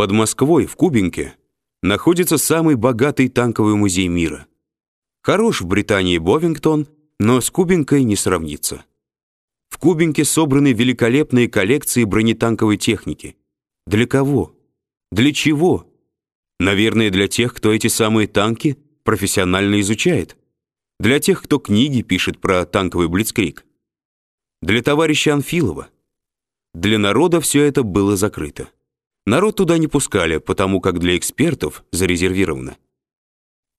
Под Москвой, в Кубинке, находится самый богатый танковый музей мира. Хорош в Британии Бовингтон, но с Кубинкой не сравнится. В Кубинке собраны великолепные коллекции бронетанковой техники. Для кого? Для чего? Наверное, для тех, кто эти самые танки профессионально изучает. Для тех, кто книги пишет про танковый блицкриг. Для товарища Анфилова. Для народа все это было закрыто. Народ туда не пускали, потому как для экспертов зарезервировано.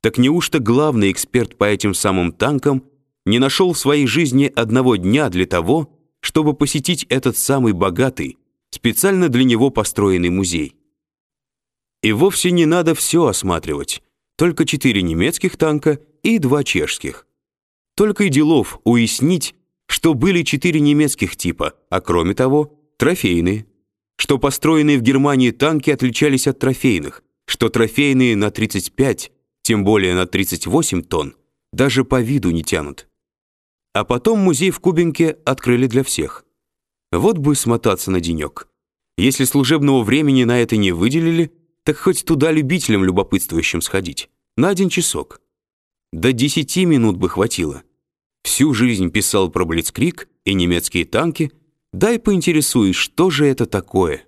Так неужто главный эксперт по этим самым танкам не нашел в своей жизни одного дня для того, чтобы посетить этот самый богатый, специально для него построенный музей? И вовсе не надо все осматривать, только четыре немецких танка и два чешских. Только и делов уяснить, что были четыре немецких типа, а кроме того, трофейные. Что построенные в Германии танки отличались от трофейных, что трофейные на 35, тем более на 38 тонн, даже по виду не тянут. А потом музей в Кубинке открыли для всех. Вот бы смотаться на денек. Если служебного времени на это не выделили, так хоть туда любителям любопытствующим сходить. На один часок. До десяти минут бы хватило. Всю жизнь писал про Блицкриг и немецкие танки. Дай поинтересуюсь, что же это такое?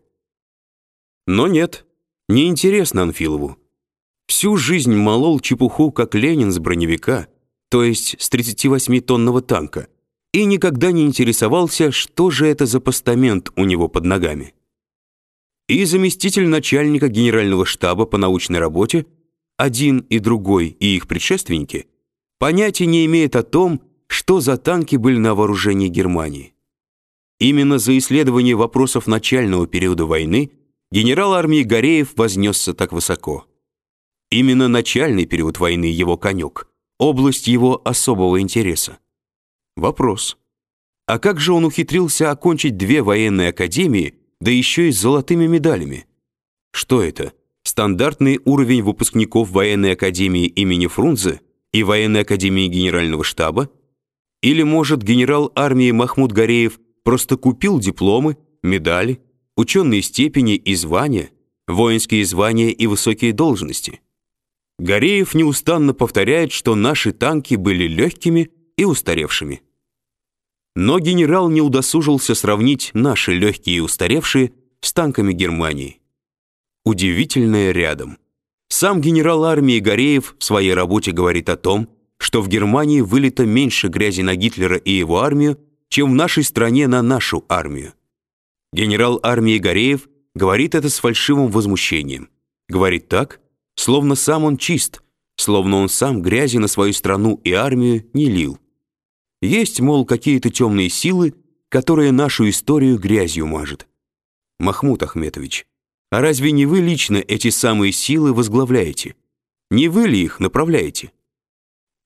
Но нет, не интересно Анфилову. Всю жизнь молол чепуху, как Ленин с броневика, то есть с 38-тонного танка, и никогда не интересовался, что же это за постамент у него под ногами. И заместитель начальника генерального штаба по научной работе, один и другой и их предшественники, понятия не имеют о том, что за танки были на вооружении Германии. Именно за исследование вопросов начального периода войны генерал армии Гореев вознесся так высоко. Именно начальный период войны его конек, область его особого интереса. Вопрос. А как же он ухитрился окончить две военные академии, да еще и с золотыми медалями? Что это? Стандартный уровень выпускников военной академии имени Фрунзе и военной академии генерального штаба? Или, может, генерал армии Махмуд Гореев просто купил дипломы, медали, ученые степени и звания, воинские звания и высокие должности? Гореев неустанно повторяет, что наши танки были легкими и устаревшими. Но генерал не удосужился сравнить наши легкие и устаревшие с танками Германии. Удивительное рядом. Сам генерал армии Гореев в своей работе говорит о том, что в Германии вылито меньше грязи на Гитлера и его армию, чем в нашей стране на нашу армию. Генерал армии Гореев говорит это с фальшивым возмущением. Говорит так, словно сам он чист, словно он сам грязи на свою страну и армию не лил. Есть, мол, какие-то темные силы, которые нашу историю грязью мажут. Махмуд Ахметович, а разве не вы лично эти самые силы возглавляете? Не вы ли их направляете?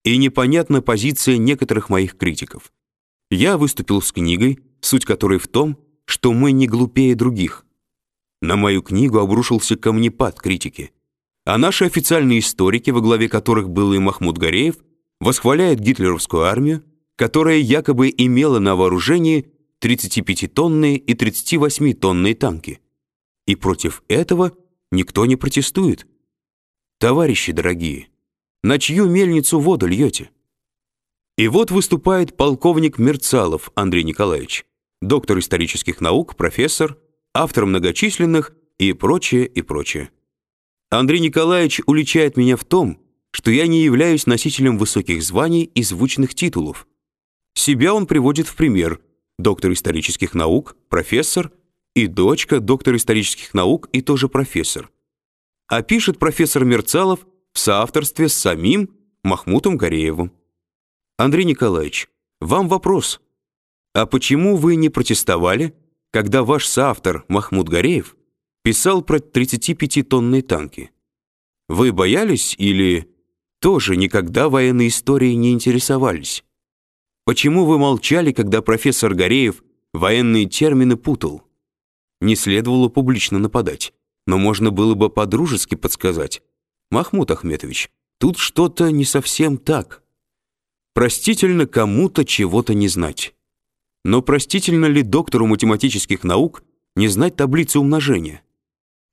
и непонятна позиция некоторых моих критиков. Я выступил с книгой, суть которой в том, что мы не глупее других. На мою книгу обрушился камнепад критики. А наши официальные историки, во главе которых был и Махмуд Гореев, восхваляют гитлеровскую армию, которая якобы имела на вооружении 35-тонные и 38-тонные танки. И против этого никто не протестует. Товарищи дорогие, на чью мельницу воду льете? И вот выступает полковник Мерцалов Андрей Николаевич, доктор исторических наук, профессор, автор многочисленных и прочее, и прочее. Андрей Николаевич уличает меня в том, что я не являюсь носителем высоких званий и звучных титулов. Себя он приводит в пример: доктор исторических наук, профессор и дочка доктор исторических наук и тоже профессор. А пишет профессор Мерцалов в соавторстве с самим Махмутом Гореевым. Андрей Николаевич, вам вопрос. А почему вы не протестовали, когда ваш соавтор Махмут Гореев писал про 35-тонные танки? Вы боялись или тоже никогда военной историей не интересовались? Почему вы молчали, когда профессор Гореев военные термины путал? Не следовало публично нападать, но можно было бы по-дружески подсказать, Махмуд Ахметович, тут что-то не совсем так. Простительно кому-то чего-то не знать. Но простительно ли доктору математических наук не знать таблицы умножения?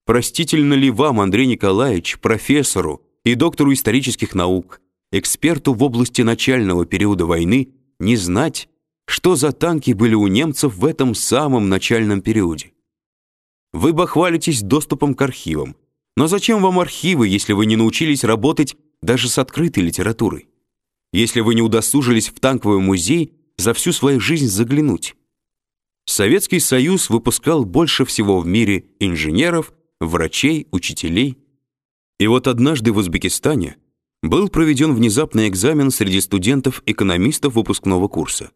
Простительно ли вам, Андрей Николаевич, профессору и доктору исторических наук, эксперту в области начального периода войны, не знать, что за танки были у немцев в этом самом начальном периоде? Вы бахвалитесь доступом к архивам. Но зачем вам архивы, если вы не научились работать даже с открытой литературой? Если вы не удосужились в танковый музей за всю свою жизнь заглянуть? Советский Союз выпускал больше всего в мире инженеров, врачей, учителей. И вот однажды в Узбекистане был проведен внезапный экзамен среди студентов-экономистов выпускного курса.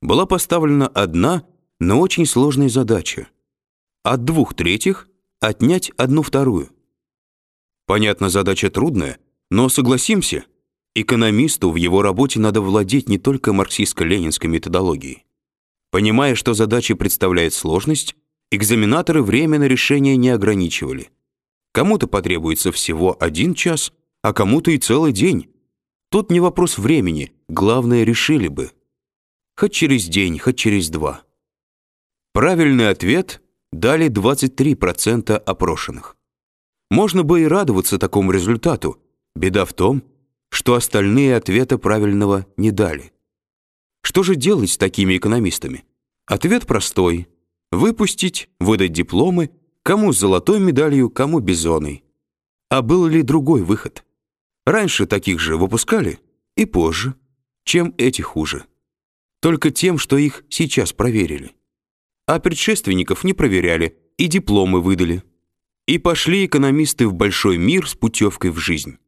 Была поставлена одна, но очень сложная задача — от двух третьих отнять одну вторую. Понятно, задача трудная, но согласимся, экономисту в его работе надо владеть не только марксистско-ленинской методологией. Понимая, что задача представляет сложность, экзаменаторы время на решение не ограничивали. Кому-то потребуется всего один час, а кому-то и целый день. Тут не вопрос времени, главное решили бы. Хоть через день, хоть через два. Правильный ответ дали 23% опрошенных. Можно бы и радоваться такому результату. Беда в том, что остальные ответа правильного не дали. Что же делать с такими экономистами? Ответ простой. Выпустить, выдать дипломы, кому с золотой медалью, кому бизоной. А был ли другой выход? Раньше таких же выпускали, и позже. Чем эти хуже? Только тем, что их сейчас проверили а предшественников не проверяли и дипломы выдали. И пошли экономисты в большой мир с путевкой в жизнь.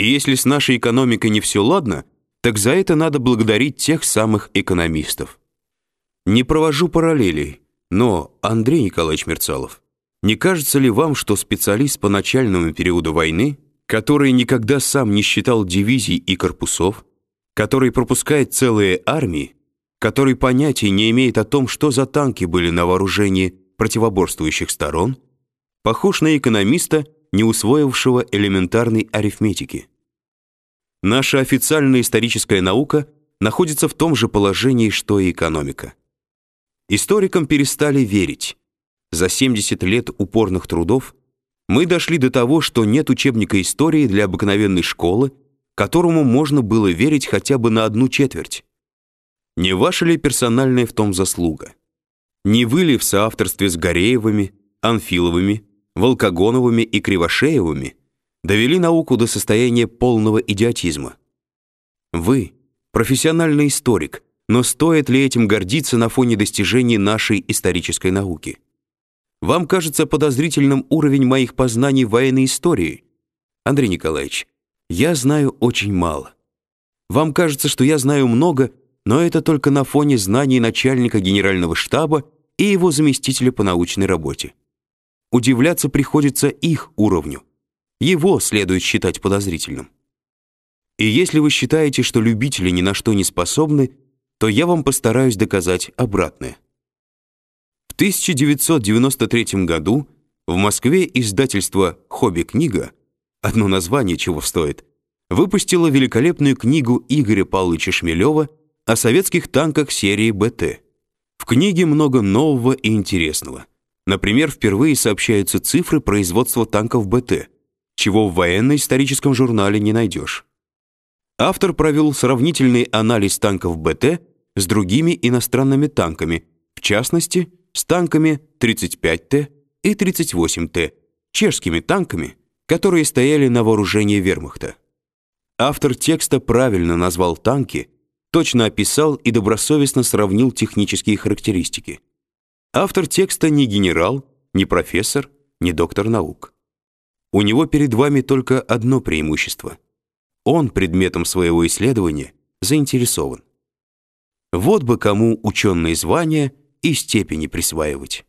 И если с нашей экономикой не все ладно, так за это надо благодарить тех самых экономистов. Не провожу параллелей, но, Андрей Николаевич Мерцалов, не кажется ли вам, что специалист по начальному периоду войны, который никогда сам не считал дивизий и корпусов, который пропускает целые армии, который понятия не имеет о том, что за танки были на вооружении противоборствующих сторон, похож на экономиста, не усвоившего элементарной арифметики. Наша официальная историческая наука находится в том же положении, что и экономика. Историкам перестали верить. За 70 лет упорных трудов мы дошли до того, что нет учебника истории для обыкновенной школы, которому можно было верить хотя бы на одну четверть. Не ваша ли персональная в том заслуга? Не вы ли в соавторстве с Гореевыми, Анфиловыми, Волкогоновыми и Кривошеевыми довели науку до состояния полного идиотизма? Вы — профессиональный историк, но стоит ли этим гордиться на фоне достижений нашей исторической науки? Вам кажется подозрительным уровень моих познаний в военной истории? Андрей Николаевич, я знаю очень мало. Вам кажется, что я знаю много, но это только на фоне знаний начальника генерального штаба и его заместителя по научной работе. Удивляться приходится их уровню. Его следует считать подозрительным. И если вы считаете, что любители ни на что не способны, то я вам постараюсь доказать обратное. В 1993 году в Москве издательство «Хобби-книга», одно название чего стоит, выпустило великолепную книгу Игоря Павловича Шмелева о советских танках серии БТ. В книге много нового и интересного. Например, впервые сообщаются цифры производства танков БТ, чего в военно-историческом журнале не найдешь. Автор провел сравнительный анализ танков БТ с другими иностранными танками, в частности, с танками 35Т и 38Т, чешскими танками, которые стояли на вооружении вермахта. Автор текста правильно назвал танки точно описал и добросовестно сравнил технические характеристики. Автор текста не генерал, не профессор, не доктор наук. У него перед вами только одно преимущество. Он предметом своего исследования заинтересован. Вот бы кому ученые звания и степени присваивать.